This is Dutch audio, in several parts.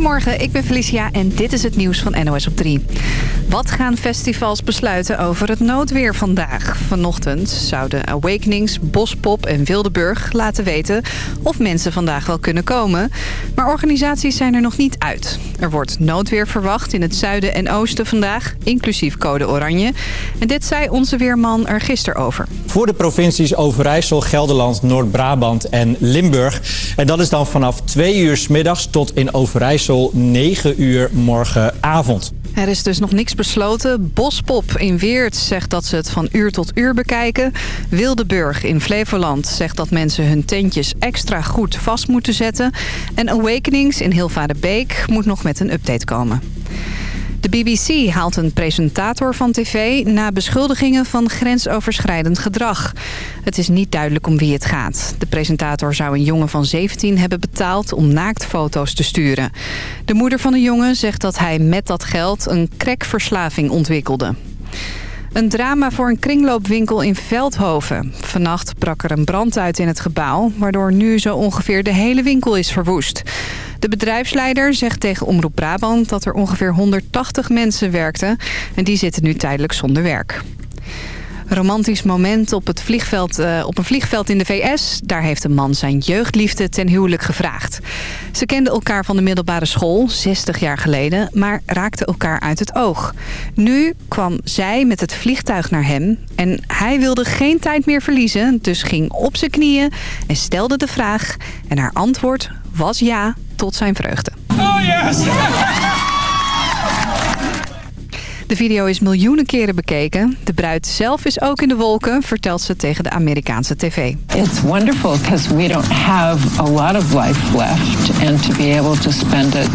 Goedemorgen, ik ben Felicia en dit is het nieuws van NOS op 3. Wat gaan festivals besluiten over het noodweer vandaag? Vanochtend zouden Awakenings, Bospop en Wildeburg laten weten of mensen vandaag wel kunnen komen. Maar organisaties zijn er nog niet uit. Er wordt noodweer verwacht in het zuiden en oosten vandaag, inclusief code oranje. En dit zei onze weerman er gisteren over. Voor de provincies Overijssel, Gelderland, Noord-Brabant en Limburg. En dat is dan vanaf 2 uur middags tot in Overijssel 9 uur morgenavond. Er is dus nog niks besloten. Bospop in Weert zegt dat ze het van uur tot uur bekijken. Wildeburg in Flevoland zegt dat mensen hun tentjes extra goed vast moeten zetten. En Awakenings in Hilvarenbeek moet nog met een update komen. De BBC haalt een presentator van tv na beschuldigingen van grensoverschrijdend gedrag. Het is niet duidelijk om wie het gaat. De presentator zou een jongen van 17 hebben betaald om naaktfoto's te sturen. De moeder van de jongen zegt dat hij met dat geld een crackverslaving ontwikkelde. Een drama voor een kringloopwinkel in Veldhoven. Vannacht brak er een brand uit in het gebouw... waardoor nu zo ongeveer de hele winkel is verwoest. De bedrijfsleider zegt tegen Omroep Brabant dat er ongeveer 180 mensen werkten... en die zitten nu tijdelijk zonder werk romantisch moment op, het vliegveld, uh, op een vliegveld in de VS. Daar heeft een man zijn jeugdliefde ten huwelijk gevraagd. Ze kenden elkaar van de middelbare school, 60 jaar geleden, maar raakten elkaar uit het oog. Nu kwam zij met het vliegtuig naar hem en hij wilde geen tijd meer verliezen, dus ging op zijn knieën en stelde de vraag. En haar antwoord was ja, tot zijn vreugde. Oh yes! De video is miljoenen keren bekeken. De bruid zelf is ook in de wolken, vertelt ze tegen de Amerikaanse tv. It's wonderful because we don't have a lot of life left. And to be able to spend it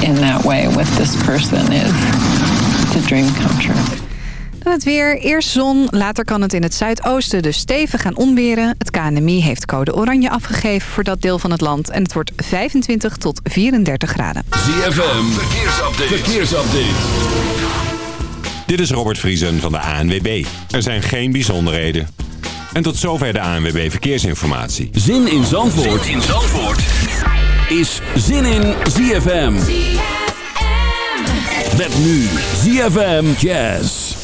in that way with this person is the dream come true. het weer, eerst zon, later kan het in het zuidoosten dus stevig gaan onweren. Het KNMI heeft code oranje afgegeven voor dat deel van het land. En het wordt 25 tot 34 graden. ZFM, verkeersupdate. verkeersupdate. Dit is Robert Vriesen van de ANWB. Er zijn geen bijzonderheden. En tot zover de ANWB Verkeersinformatie. Zin in Zandvoort, zin in Zandvoort. is Zin in ZFM. ZFM. Met nu ZFM Jazz.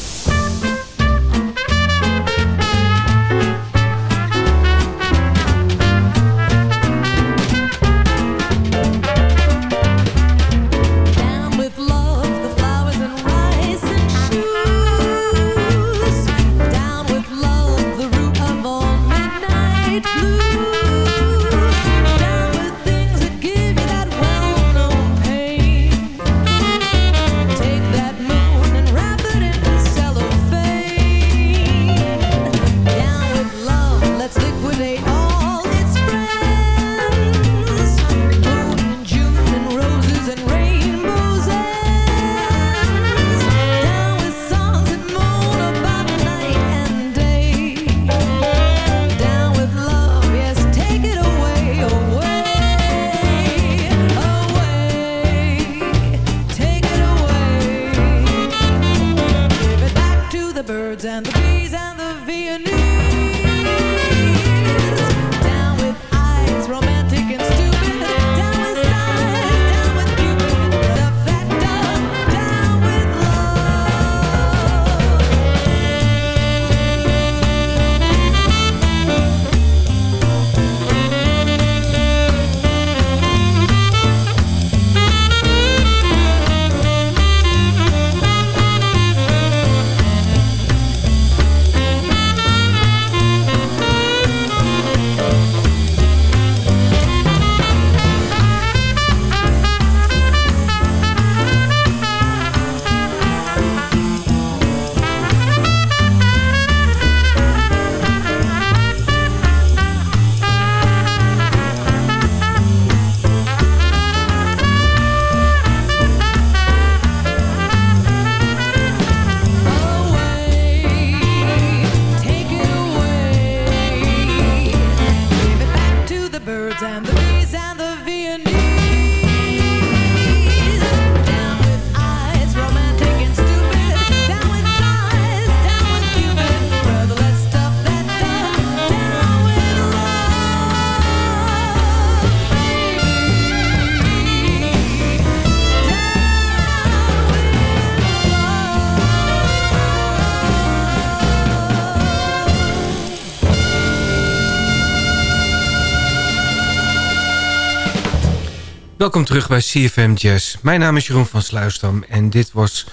Welkom terug bij CFM Jazz. Mijn naam is Jeroen van Sluisdam en dit was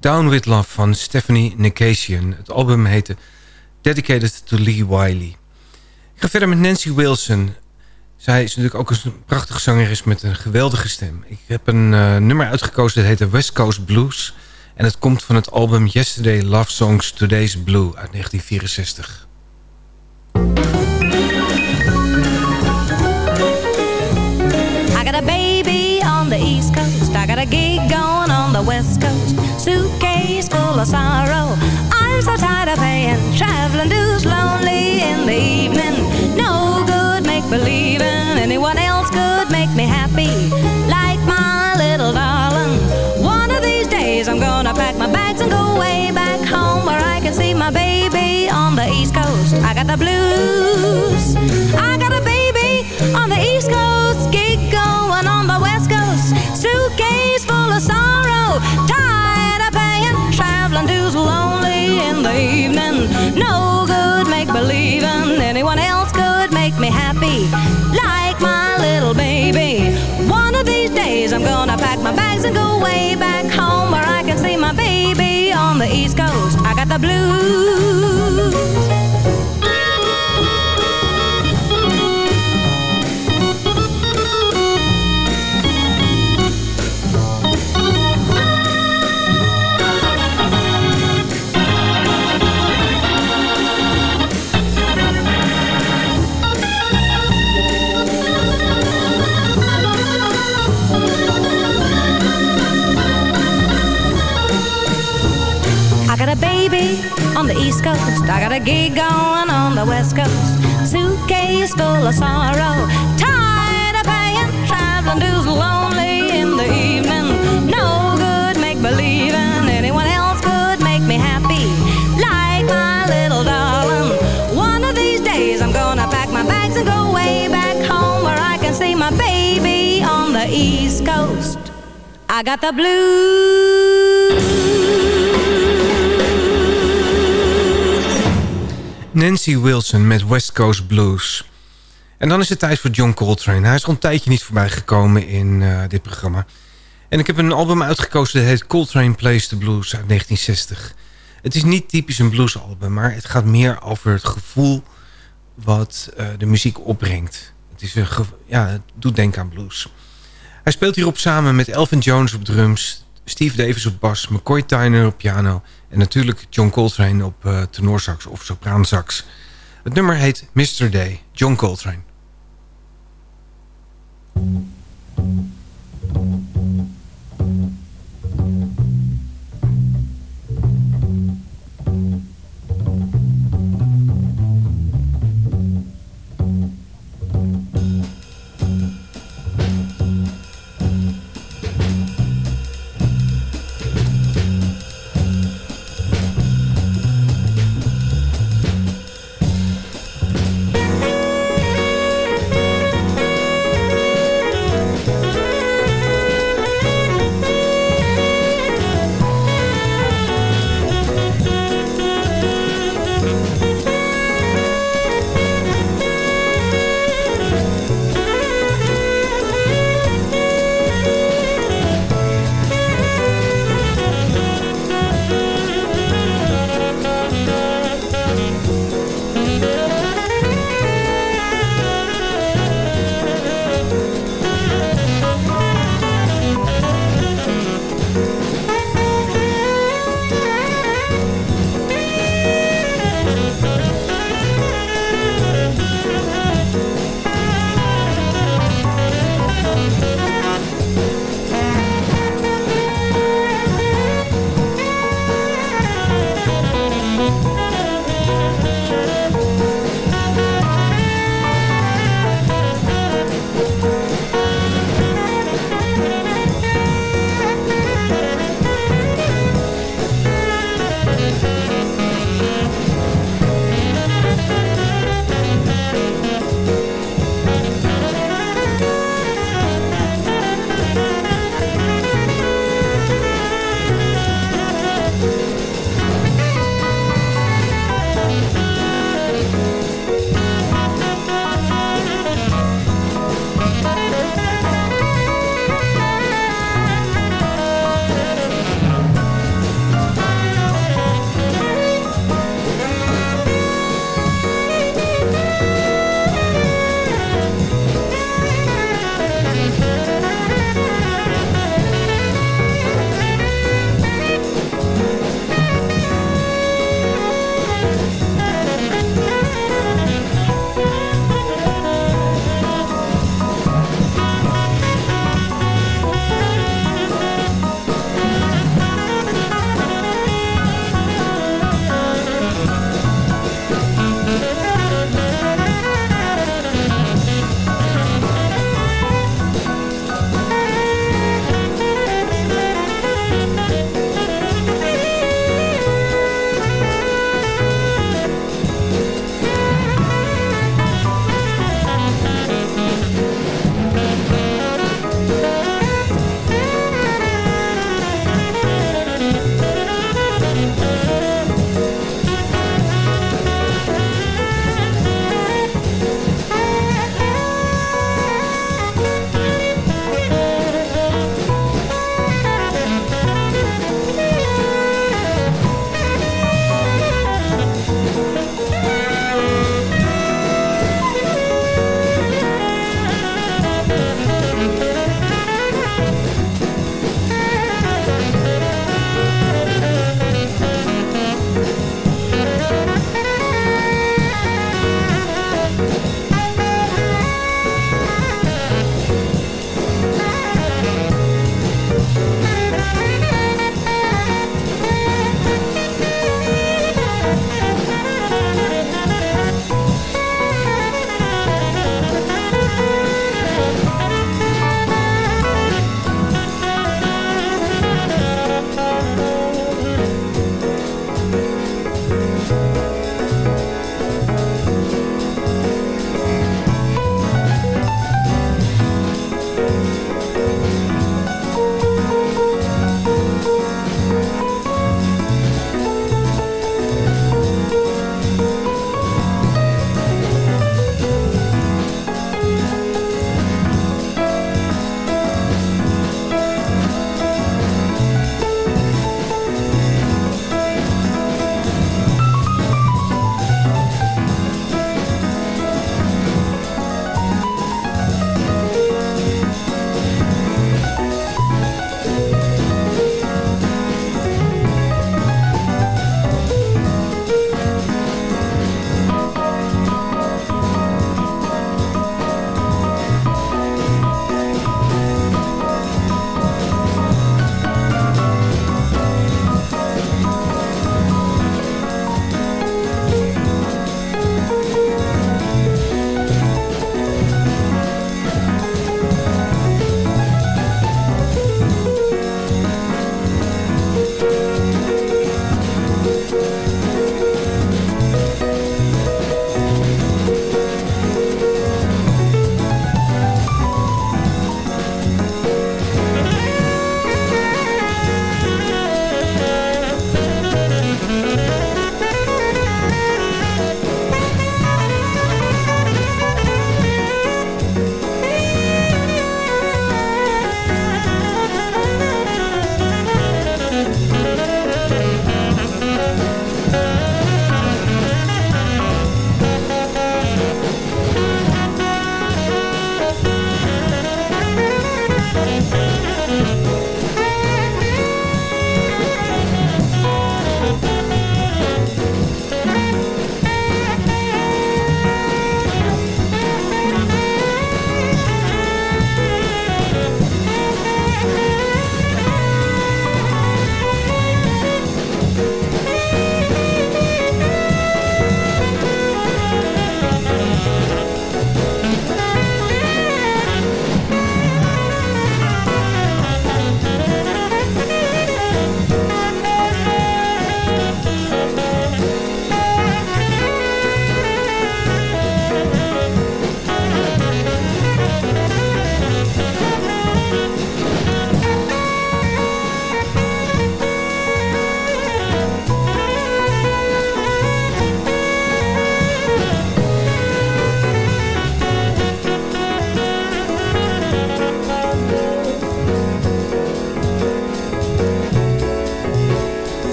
Down With Love van Stephanie Nicasian. Het album heette Dedicated to Lee Wiley. Ik ga verder met Nancy Wilson. Zij is natuurlijk ook een prachtige zangeres met een geweldige stem. Ik heb een uh, nummer uitgekozen dat heet de West Coast Blues. En het komt van het album Yesterday Love Songs Today's Blue uit 1964. A gig going on the West Coast. Suitcase full of sorrow. I'm so tired of paying traveling dues. Lonely in the evening. No good make believing anyone else could make me happy. Like my little darling. One of these days I'm gonna pack my bags and go way back home where I can see my baby on the East Coast. I got the blues. I got Tired of paying traveling dues. Lonely in the evening. No good make believing anyone else could make me happy. Like my little baby. One of these days I'm gonna pack my bags and go way back home where I can see my baby on the East Coast. I got the blues. East Coast. I got a gig going on the West Coast. Suitcase full of sorrow. Tired of paying traveling dues. Lonely in the evening. No good make believing anyone else could make me happy. Like my little darling. One of these days I'm gonna pack my bags and go way back home where I can see my baby on the East Coast. I got the blues. Nancy Wilson met West Coast Blues. En dan is het tijd voor John Coltrane. Hij is al een tijdje niet voorbij gekomen in uh, dit programma. En ik heb een album uitgekozen dat heet Coltrane Plays the Blues uit 1960. Het is niet typisch een bluesalbum, maar het gaat meer over het gevoel wat uh, de muziek opbrengt. Het, is een ja, het doet denken aan blues. Hij speelt hierop samen met Elvin Jones op drums, Steve Davis op bas, McCoy Tyner op piano en natuurlijk John Coltrane op uh, tenorsax of sopraansax. Het nummer heet Mr. Day, John Coltrane.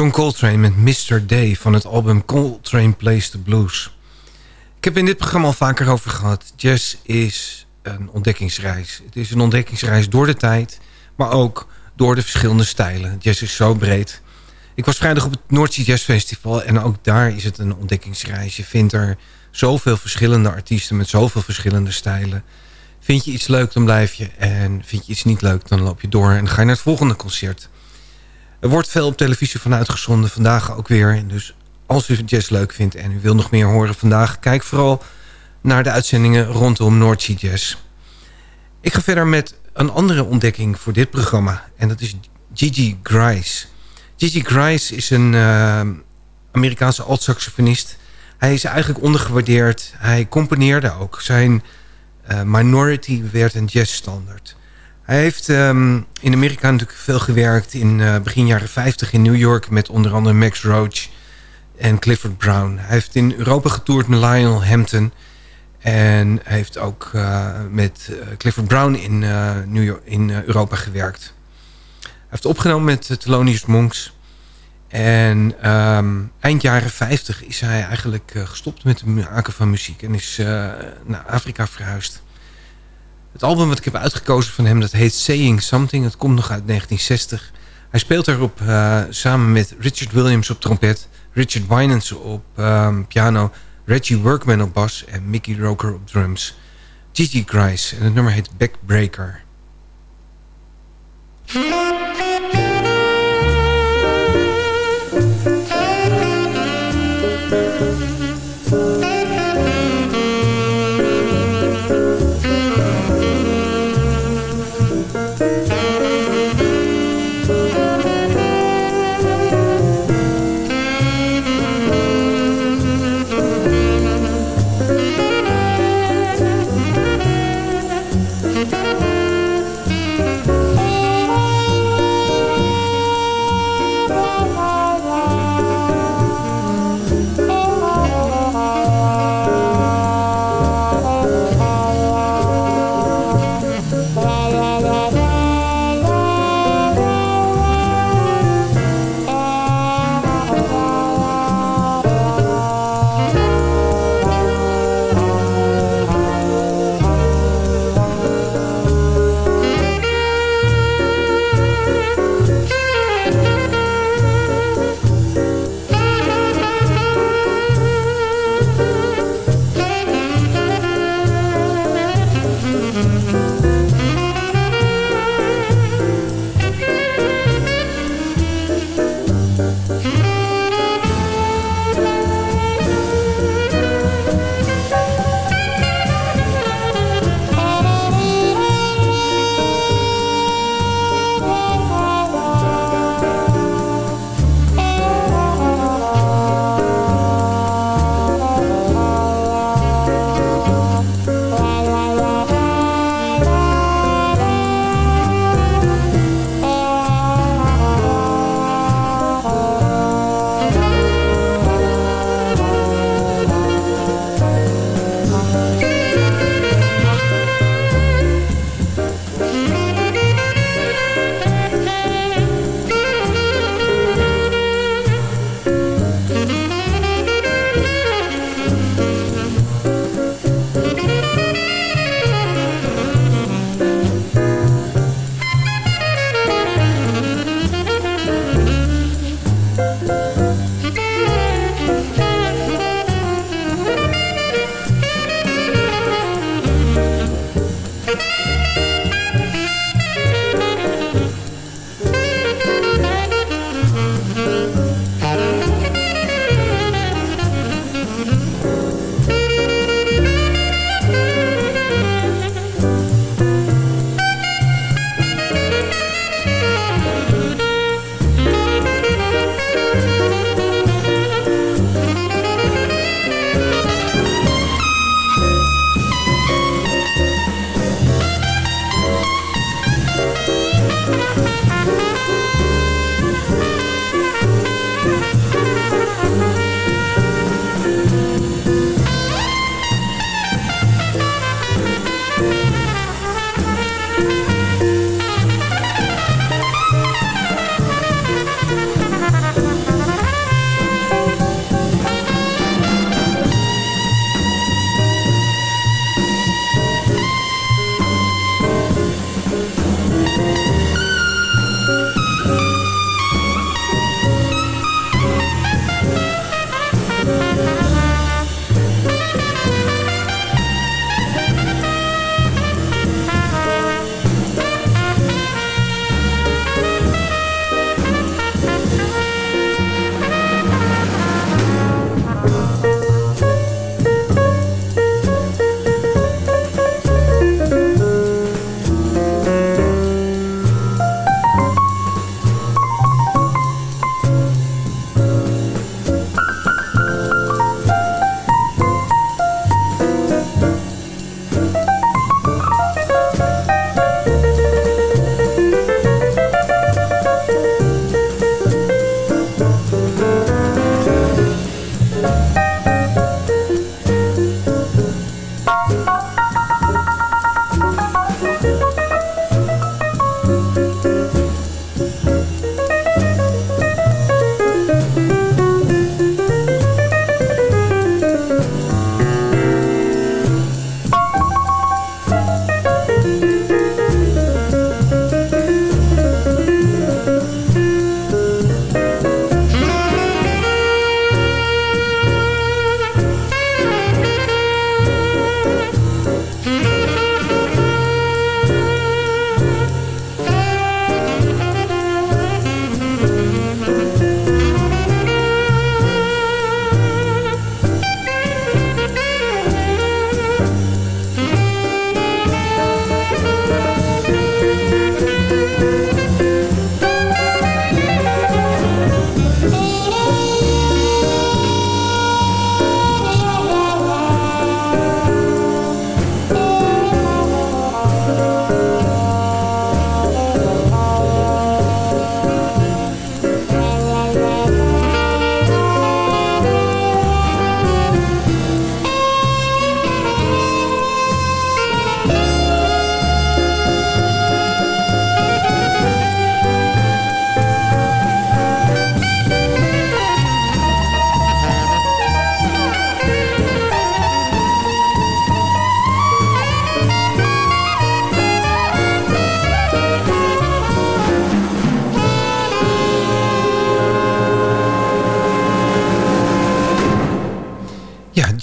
John Coltrane met Mr. Day van het album Coltrane Plays the Blues. Ik heb in dit programma al vaker over gehad. Jazz is een ontdekkingsreis. Het is een ontdekkingsreis door de tijd, maar ook door de verschillende stijlen. Jazz is zo breed. Ik was vrijdag op het Noordzee Jazz Festival en ook daar is het een ontdekkingsreis. Je vindt er zoveel verschillende artiesten met zoveel verschillende stijlen. Vind je iets leuk, dan blijf je. En vind je iets niet leuk, dan loop je door en ga je naar het volgende concert. Er wordt veel op televisie van uitgezonden, vandaag ook weer. Dus als u jazz leuk vindt en u wil nog meer horen vandaag... kijk vooral naar de uitzendingen rondom Noordzee Jazz. Ik ga verder met een andere ontdekking voor dit programma. En dat is Gigi Grice. Gigi Grice is een uh, Amerikaanse alt-saxofonist. Hij is eigenlijk ondergewaardeerd. Hij componeerde ook. Zijn uh, Minority werd een jazzstandard. Hij heeft um, in Amerika natuurlijk veel gewerkt in uh, begin jaren 50 in New York... met onder andere Max Roach en Clifford Brown. Hij heeft in Europa getoerd met Lionel Hampton... en heeft ook uh, met Clifford Brown in, New York, in Europa gewerkt. Hij heeft opgenomen met Thelonious Monks... En um, eind jaren 50 is hij eigenlijk gestopt met het maken van muziek. En is naar Afrika verhuisd. Het album wat ik heb uitgekozen van hem, dat heet Saying Something. Het komt nog uit 1960. Hij speelt daarop uh, samen met Richard Williams op trompet. Richard Winans op um, piano. Reggie Workman op bas. En Mickey Roker op drums. Gigi Grice. En het nummer heet Backbreaker.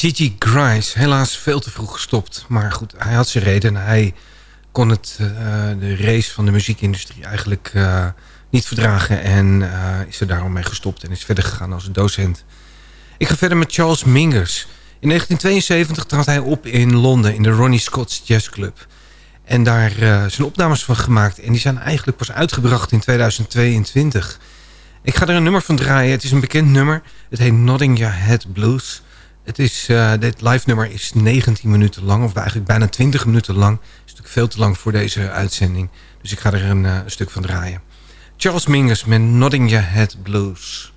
Gigi Grice. Helaas veel te vroeg gestopt. Maar goed, hij had zijn reden. Hij kon het, uh, de race van de muziekindustrie eigenlijk uh, niet verdragen. En uh, is er daarom mee gestopt en is verder gegaan als docent. Ik ga verder met Charles Mingus. In 1972 trad hij op in Londen in de Ronnie Scott's Jazz Club. En daar zijn opnames van gemaakt. En die zijn eigenlijk pas uitgebracht in 2022. Ik ga er een nummer van draaien. Het is een bekend nummer. Het heet Nodding Your Head Blues. Het is, uh, dit live nummer is 19 minuten lang. Of eigenlijk bijna 20 minuten lang. Het is natuurlijk veel te lang voor deze uitzending. Dus ik ga er een, een stuk van draaien. Charles Mingus met Your Head Blues.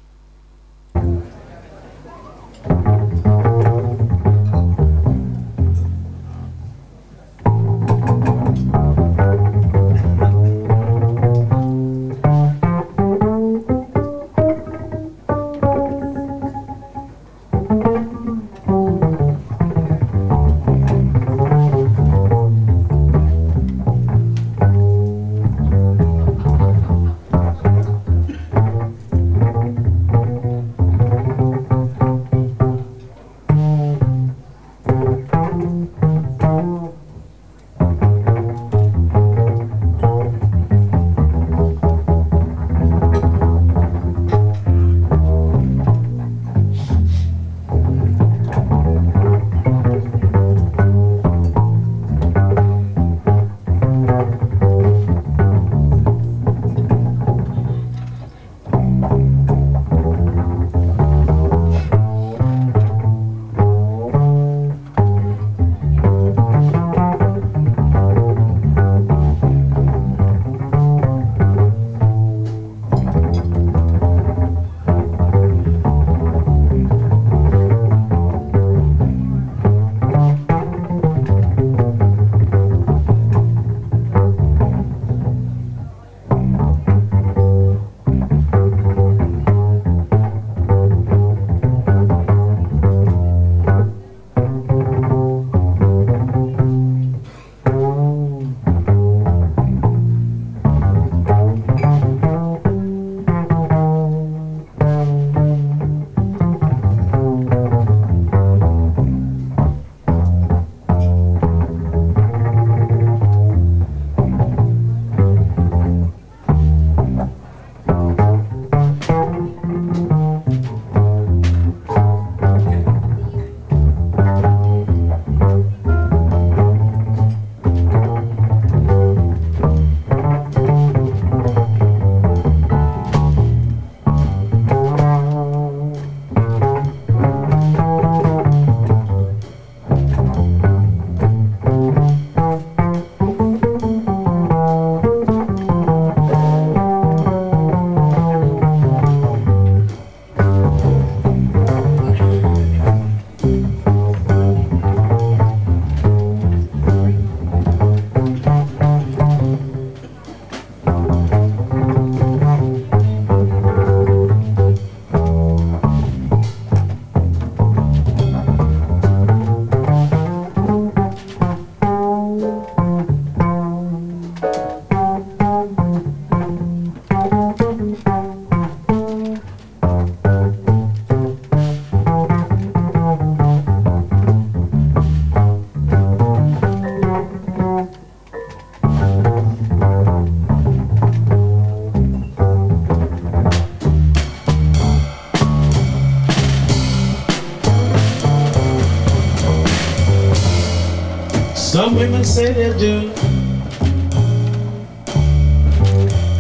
Women say they do.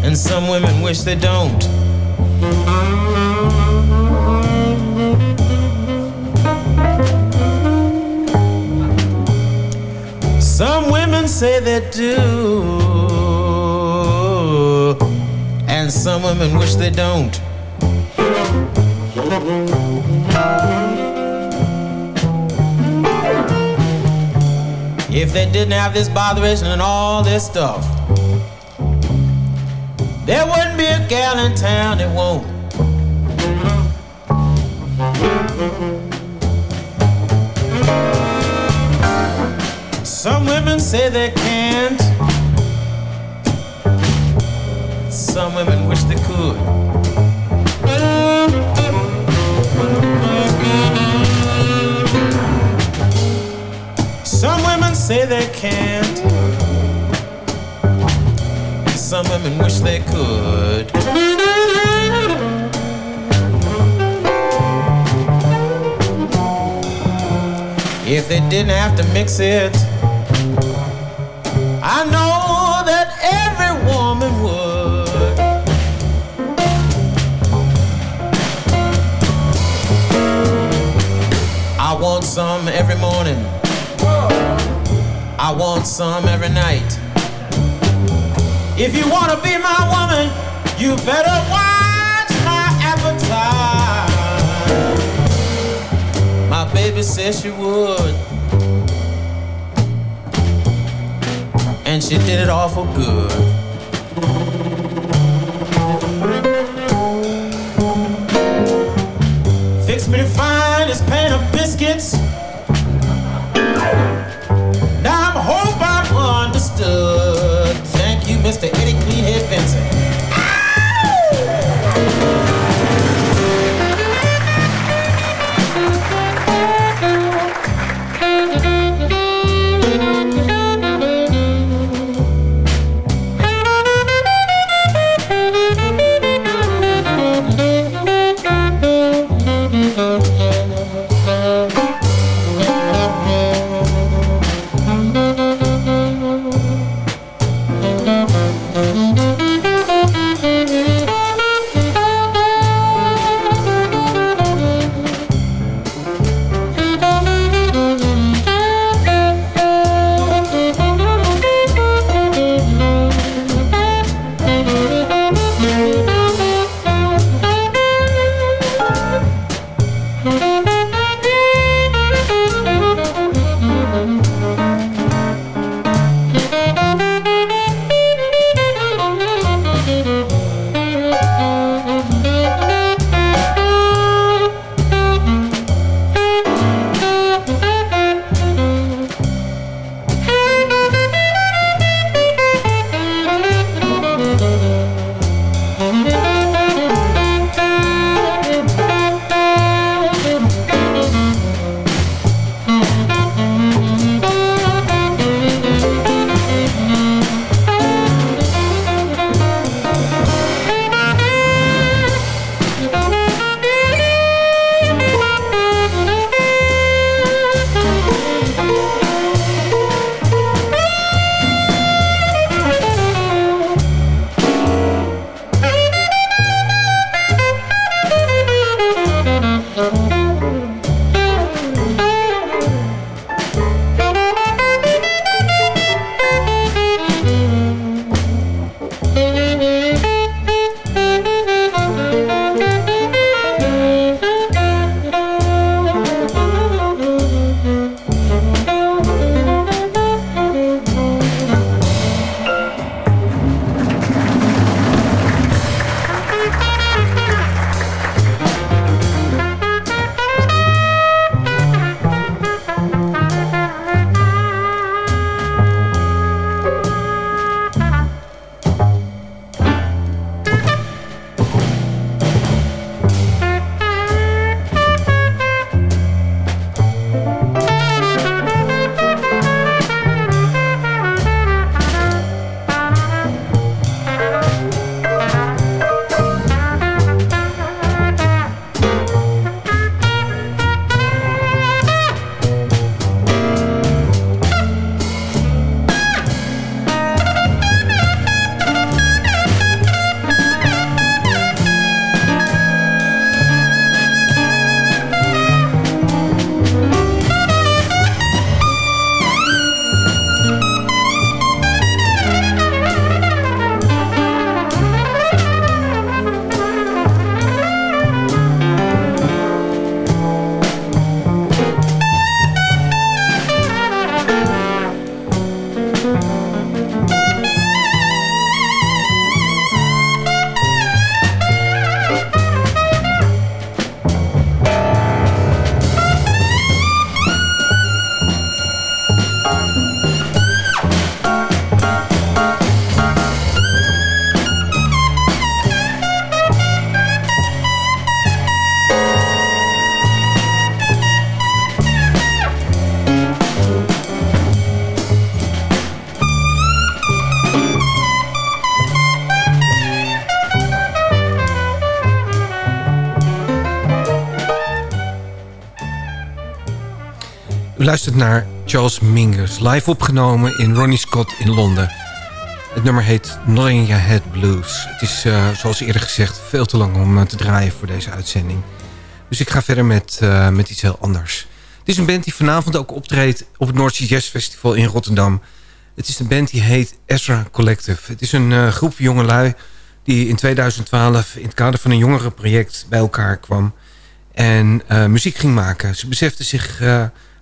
And some women wish they don't. Some women say they do. And some women wish they don't. If they didn't have this botheration and all this stuff, there wouldn't be a gal in town that won't. Some women say they can't. Some women wish they could. Say they can't. Some women wish they could. If they didn't have to mix it, I know that every woman would. I want some every morning. I want some every night. If you wanna be my woman, you better watch my appetite. My baby says she would. And she did it awful good. Fix me the finest pan of biscuits. Thank you. Luistert naar Charles Mingus, live opgenomen in Ronnie Scott in Londen. Het nummer heet Nodding Your Head Blues. Het is, uh, zoals eerder gezegd, veel te lang om uh, te draaien voor deze uitzending. Dus ik ga verder met, uh, met iets heel anders. Het is een band die vanavond ook optreedt op het Noordzee Jazz Festival in Rotterdam. Het is een band die heet Ezra Collective. Het is een groep jongelui die in 2012 in het kader van een jongerenproject bij elkaar kwam... en muziek ging maken. Ze beseften zich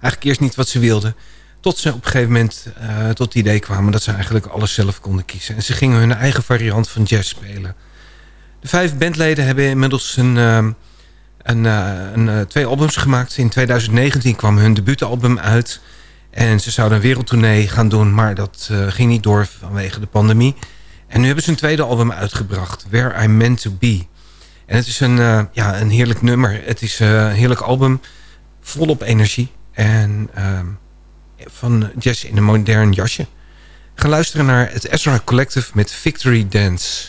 eigenlijk eerst niet wat ze wilden... Tot ze op een gegeven moment uh, tot het idee kwamen dat ze eigenlijk alles zelf konden kiezen. En ze gingen hun eigen variant van jazz spelen. De vijf bandleden hebben inmiddels een, uh, een, uh, een twee albums gemaakt. In 2019 kwam hun debuutalbum uit. En ze zouden een wereldtournee gaan doen, maar dat ging niet door vanwege de pandemie. En nu hebben ze een tweede album uitgebracht, Where I Meant To Be. En het is een, ja, een heerlijk nummer. Het is een heerlijk album, volop energie. En ehm, van jazz in een modern jasje. Ga luisteren naar het Ezra Collective met Victory Dance.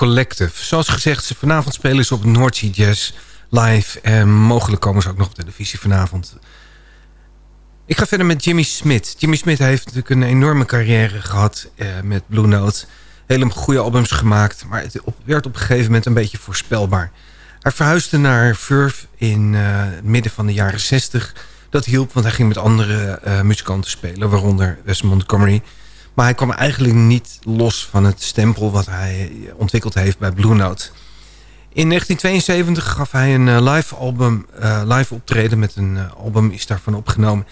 Collective. Zoals gezegd, vanavond spelen ze op Sea Jazz live. En mogelijk komen ze ook nog op televisie vanavond. Ik ga verder met Jimmy Smith. Jimmy Smith heeft natuurlijk een enorme carrière gehad uh, met Blue Note. Hele goede albums gemaakt, maar het werd op een gegeven moment een beetje voorspelbaar. Hij verhuisde naar Verve in uh, het midden van de jaren 60. Dat hielp, want hij ging met andere uh, muzikanten spelen, waaronder Wes Montgomery. Maar hij kwam eigenlijk niet los van het stempel wat hij ontwikkeld heeft bij Blue Note. In 1972 gaf hij een uh, live album, live optreden met een album is daarvan opgenomen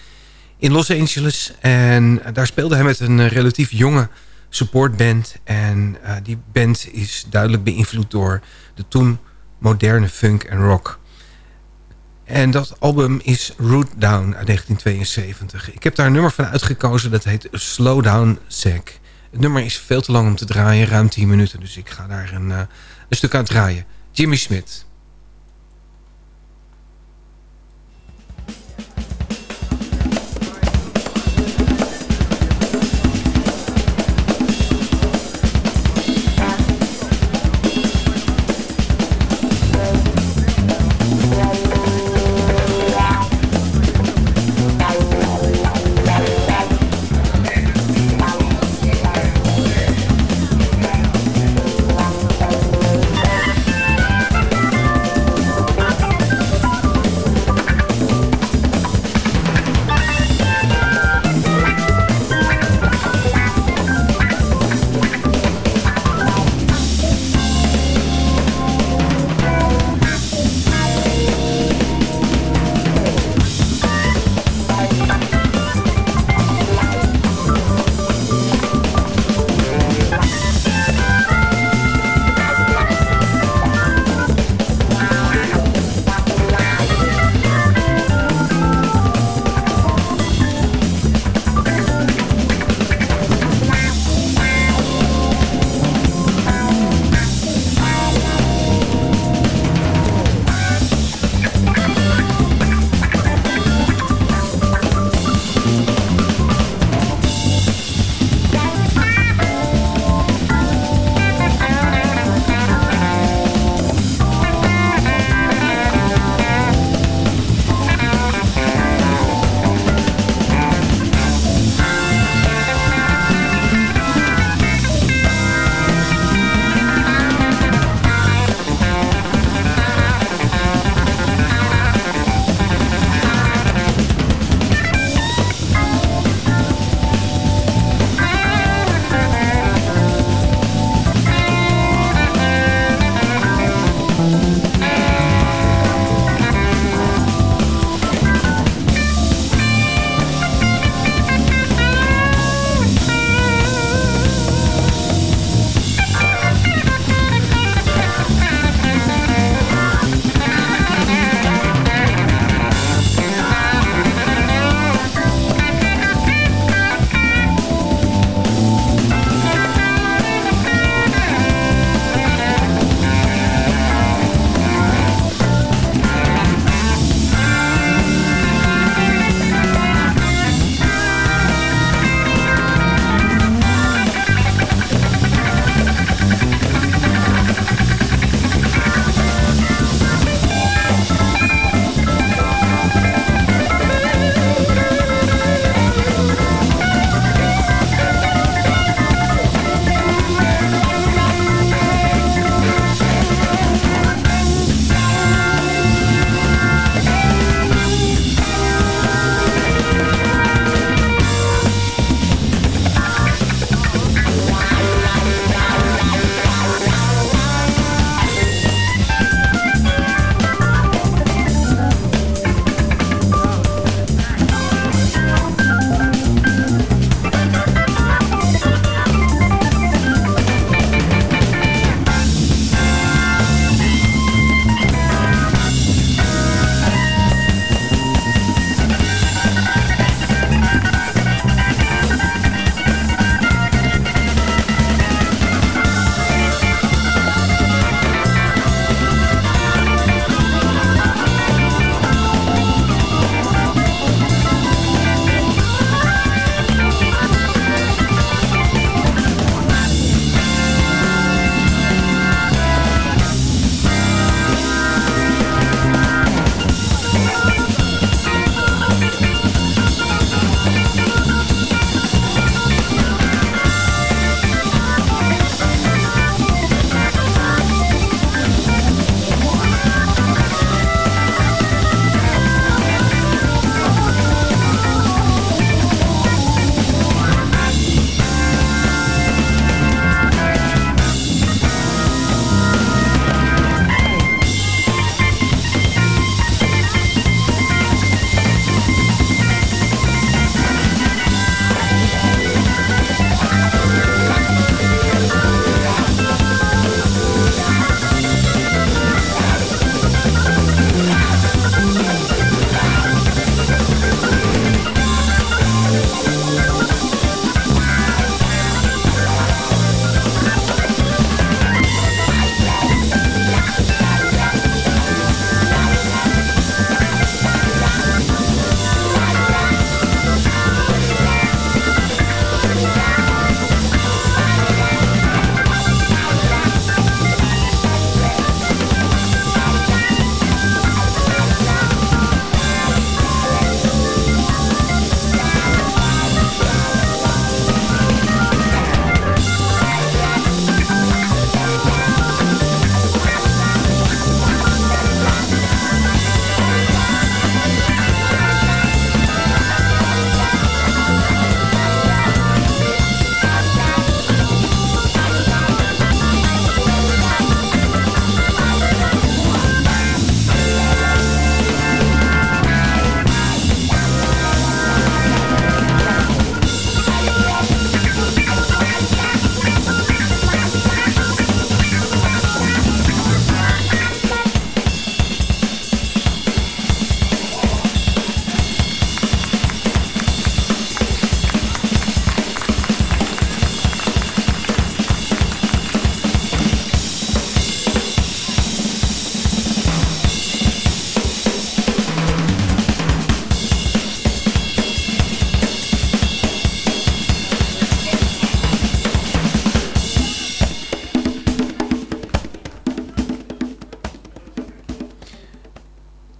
in Los Angeles. En daar speelde hij met een relatief jonge supportband. En die band is duidelijk beïnvloed door de toen moderne funk en rock. En dat album is Root Down uit 1972. Ik heb daar een nummer van uitgekozen, dat heet Slow Down Zack. Het nummer is veel te lang om te draaien, ruim 10 minuten. Dus ik ga daar een, uh, een stuk aan draaien. Jimmy Smith.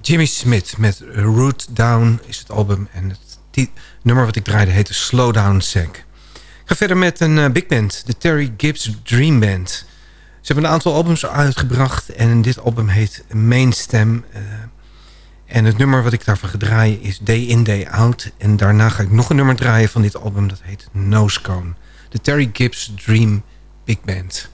Jimmy Smith met Root Down is het album. En het nummer wat ik draaide heette Slow Down Sack. Ik ga verder met een uh, big band, de Terry Gibbs Dream Band. Ze hebben een aantal albums uitgebracht en dit album heet Mainstem. Uh, en het nummer wat ik daarvan ga draaien is Day In Day Out. En daarna ga ik nog een nummer draaien van dit album, dat heet Nose Cone. De Terry Gibbs Dream Big Band.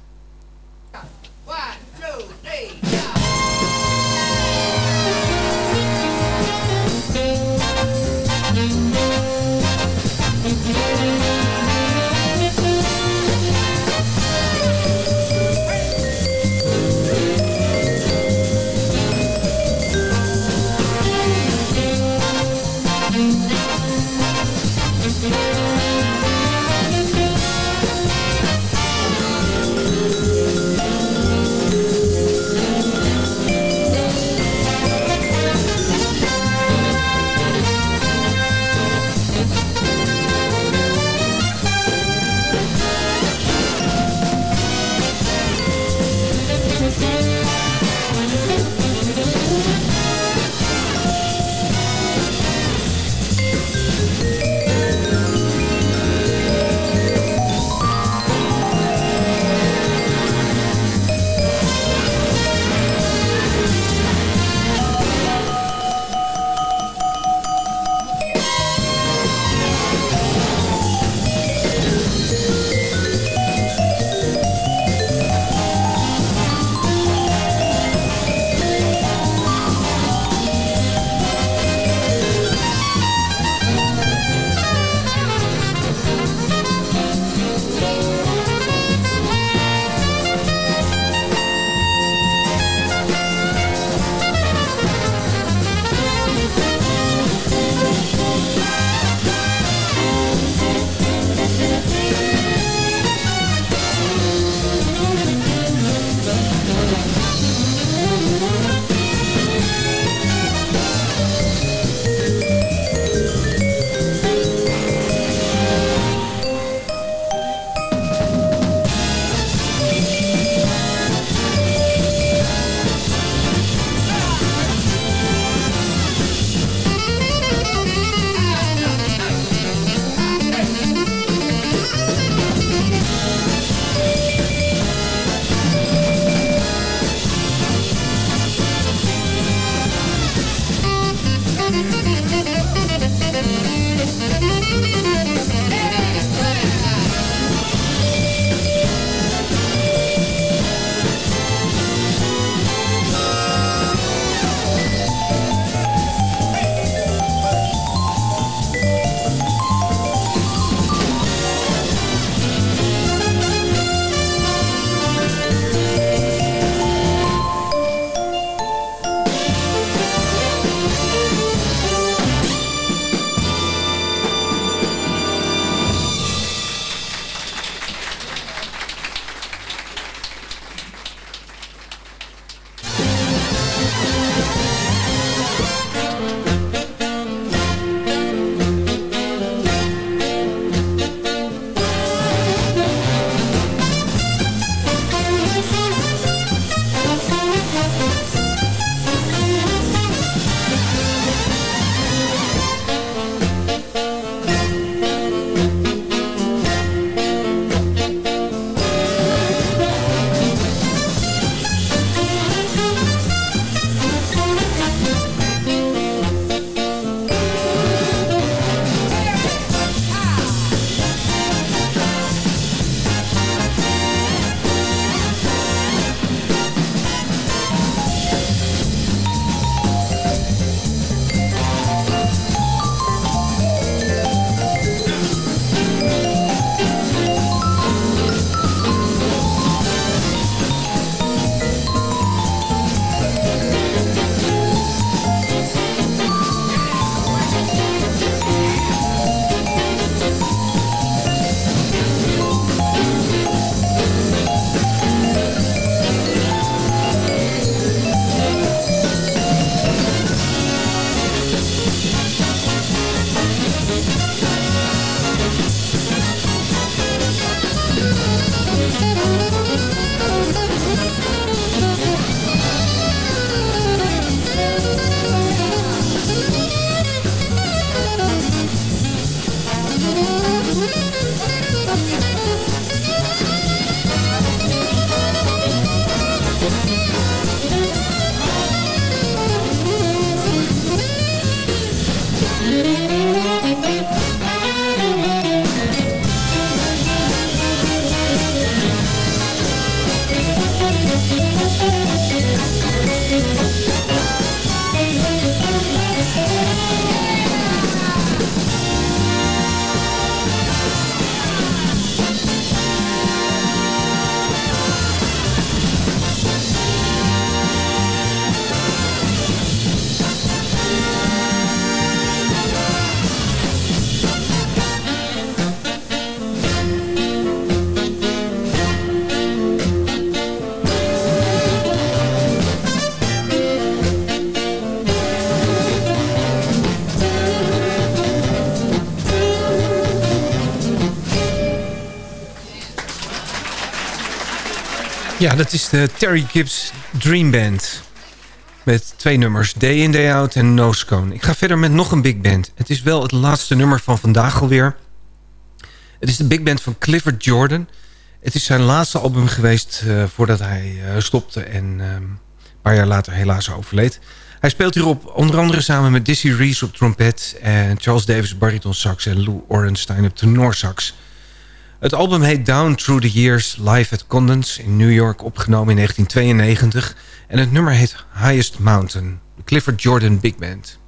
Dat is de Terry Gibbs Dream Band. Met twee nummers, Day in, Day Out en No Scone. Ik ga verder met nog een big band. Het is wel het laatste nummer van vandaag alweer. Het is de big band van Clifford Jordan. Het is zijn laatste album geweest uh, voordat hij uh, stopte en uh, een paar jaar later helaas overleed. Hij speelt hierop onder andere samen met Dizzy Reese op trompet... en Charles Davis bariton sax en Lou Orenstein op tenorsax. Het album heet Down Through the Years live at Condens in New York... opgenomen in 1992 en het nummer heet Highest Mountain. De Clifford Jordan Big Band.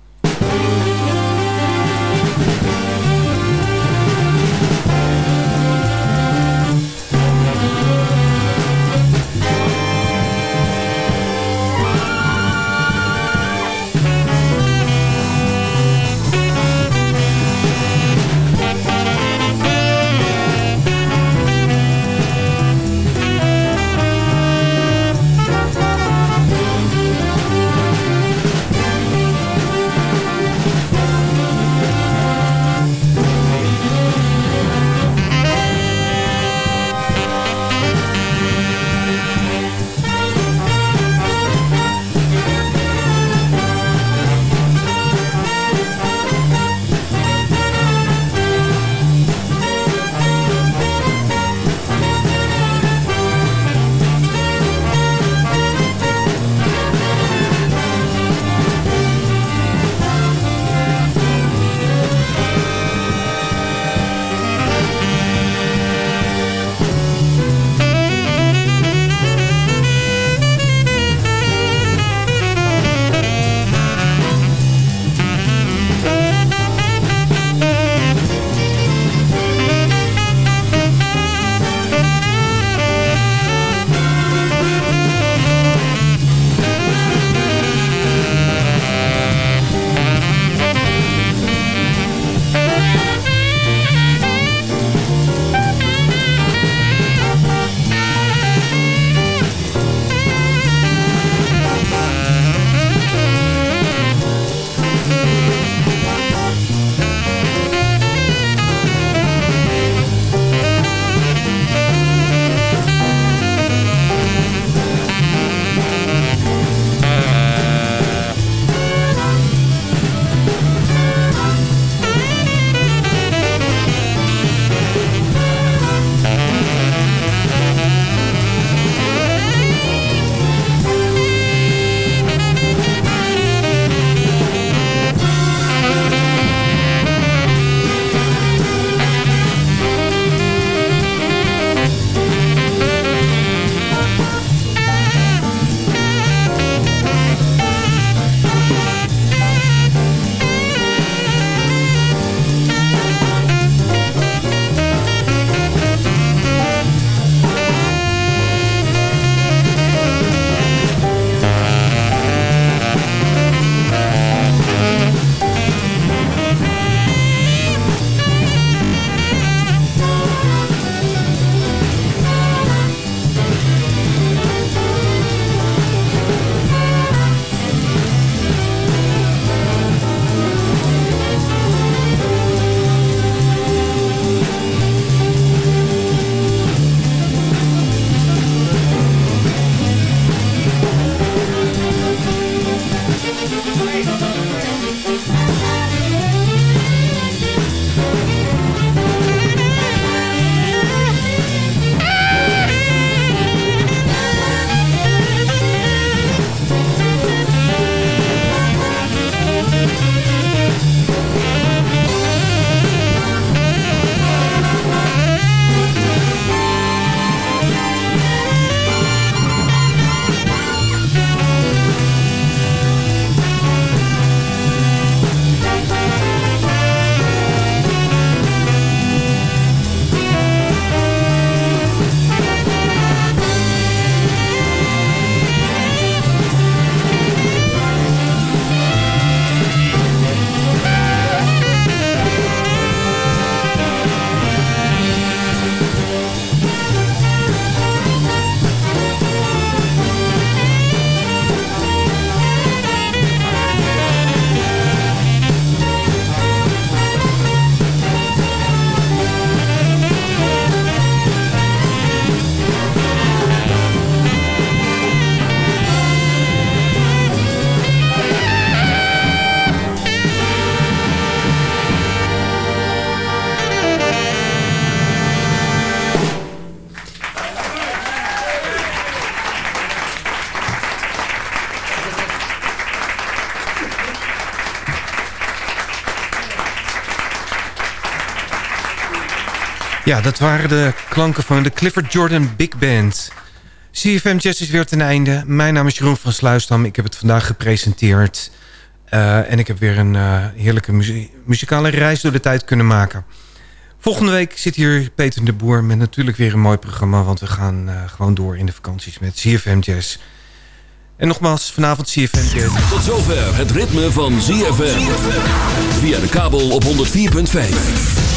Ja, dat waren de klanken van de Clifford Jordan Big Band. CFM Jazz is weer ten einde. Mijn naam is Jeroen van Sluisdam. Ik heb het vandaag gepresenteerd. Uh, en ik heb weer een uh, heerlijke muzikale reis door de tijd kunnen maken. Volgende week zit hier Peter de Boer met natuurlijk weer een mooi programma. Want we gaan uh, gewoon door in de vakanties met CFM Jazz. En nogmaals, vanavond CFM Jazz. Tot zover het ritme van ZFM. Via de kabel op 104.5.